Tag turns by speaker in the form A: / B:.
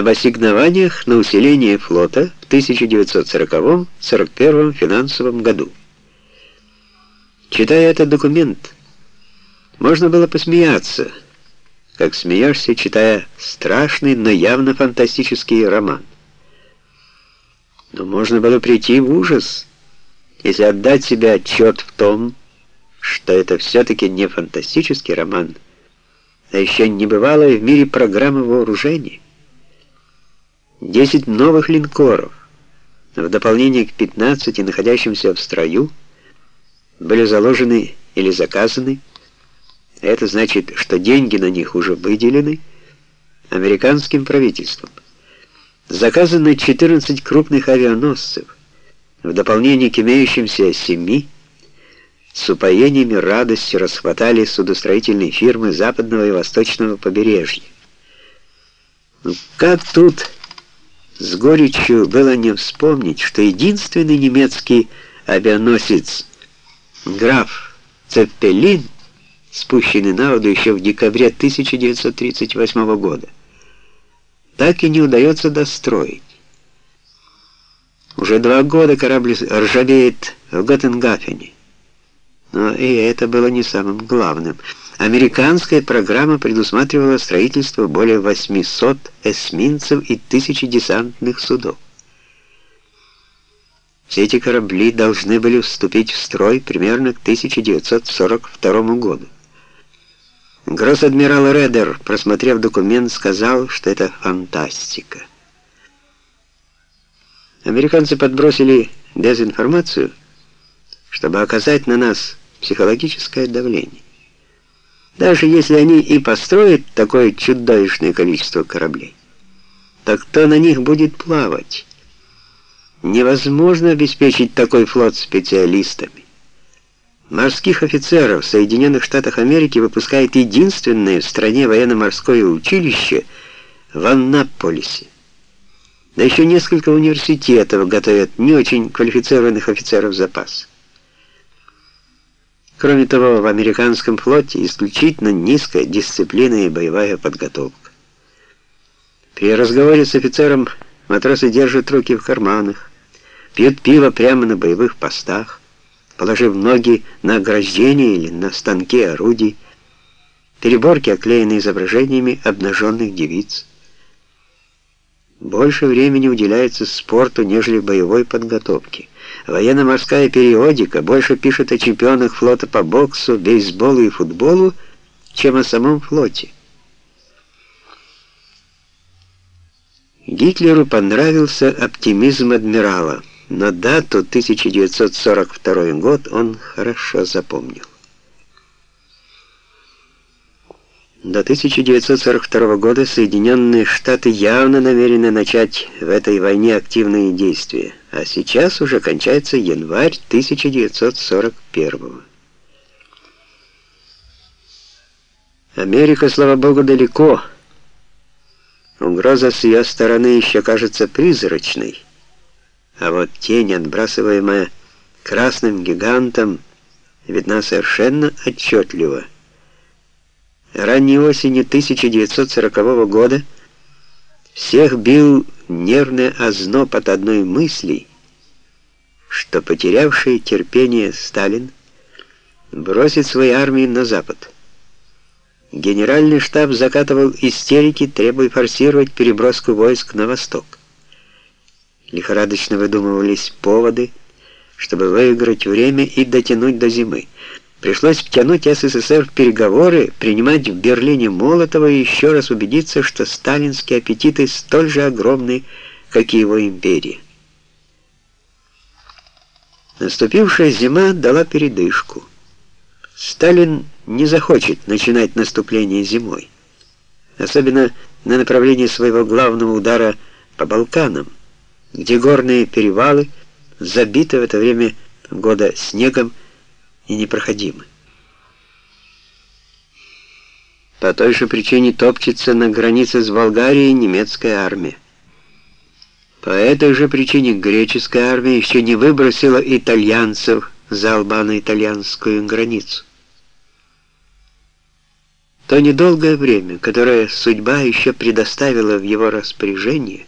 A: об ассигнованиях на усиление флота в 1940-41 финансовом году. Читая этот документ, можно было посмеяться, как смеешься, читая страшный, но явно фантастический роман. Но можно было прийти в ужас, если отдать себе отчет в том, что это все-таки не фантастический роман, а еще не бывалая в мире программа вооружений. 10 новых линкоров, в дополнение к 15 находящимся в строю, были заложены или заказаны. Это значит, что деньги на них уже выделены американским правительством. Заказано 14 крупных авианосцев, в дополнение к имеющимся семи, с упоениями радости расхватали судостроительные фирмы западного и восточного побережья. Ну, как тут с горечью было не вспомнить, что единственный немецкий авианосец граф Цеппелин, спущенный на воду еще в декабре 1938 года, так и не удается достроить. Уже два года корабль ржавеет в Готтенгафене. Но и это было не самым главным. Американская программа предусматривала строительство более 800 эсминцев и тысячи десантных судов. Все эти корабли должны были вступить в строй примерно к 1942 году. Гросс-адмирал Редер, просмотрев документ, сказал, что это фантастика. Американцы подбросили дезинформацию, чтобы оказать на нас психологическое давление. Даже если они и построят такое чудовищное количество кораблей, то кто на них будет плавать? Невозможно обеспечить такой флот специалистами. Морских офицеров в Соединенных Штатах Америки выпускает единственное в стране военно-морское училище в Аннаполисе. Да еще несколько университетов готовят не очень квалифицированных офицеров запаса. Кроме того, в американском флоте исключительно низкая дисциплина и боевая подготовка. При разговоре с офицером матросы держат руки в карманах, пьют пиво прямо на боевых постах, положив ноги на ограждение или на станки орудий, переборки оклеены изображениями обнаженных девиц. Больше времени уделяется спорту, нежели боевой подготовке. Военно-морская периодика больше пишет о чемпионах флота по боксу, бейсболу и футболу, чем о самом флоте. Гитлеру понравился оптимизм адмирала, но дату 1942 год он хорошо запомнил. До 1942 года Соединенные Штаты явно намерены начать в этой войне активные действия, а сейчас уже кончается январь 1941. Америка, слава богу, далеко. Угроза с ее стороны еще кажется призрачной, а вот тень, отбрасываемая красным гигантом, видна совершенно отчетливо. Ранней осенью 1940 года всех бил нервный озноб от одной мысли, что потерявший терпение Сталин бросит свои армии на запад. Генеральный штаб закатывал истерики, требуя форсировать переброску войск на восток. Лихорадочно выдумывались поводы, чтобы выиграть время и дотянуть до зимы. Пришлось втянуть СССР в переговоры, принимать в Берлине Молотова и еще раз убедиться, что сталинские аппетиты столь же огромны, как и его империя. Наступившая зима дала передышку. Сталин не захочет начинать наступление зимой, особенно на направлении своего главного удара по Балканам, где горные перевалы забиты в это время года снегом и непроходимы. По той же причине топчется на границе с Болгарией немецкая армия. По этой же причине греческая армия еще не выбросила итальянцев за албано-итальянскую границу. То недолгое время, которое судьба еще предоставила в его распоряжение,